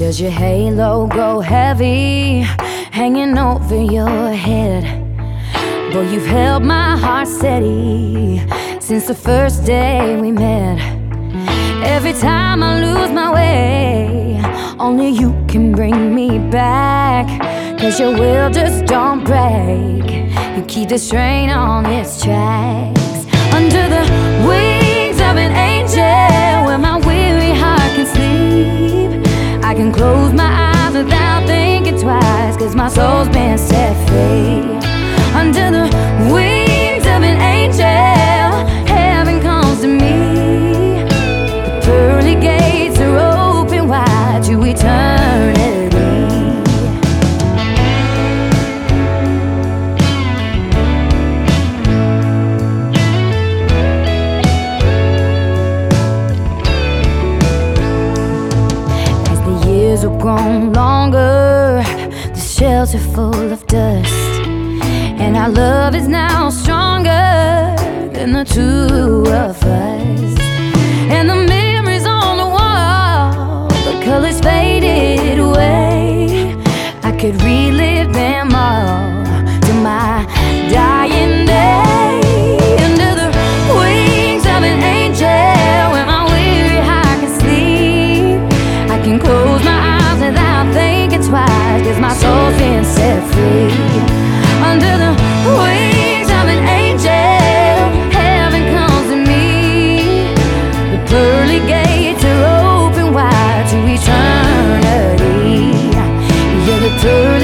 Does your halo go heavy, hanging over your head? Boy, you've held my heart steady since the first day we met. Every time I lose my way, only you can bring me back. Cause your will just don't break. You keep the train on its tracks. Years have grown longer, the shelter full of dust. And our love is now stronger than the two of us. And the memories on the wall, the colors faded away. I could relive them open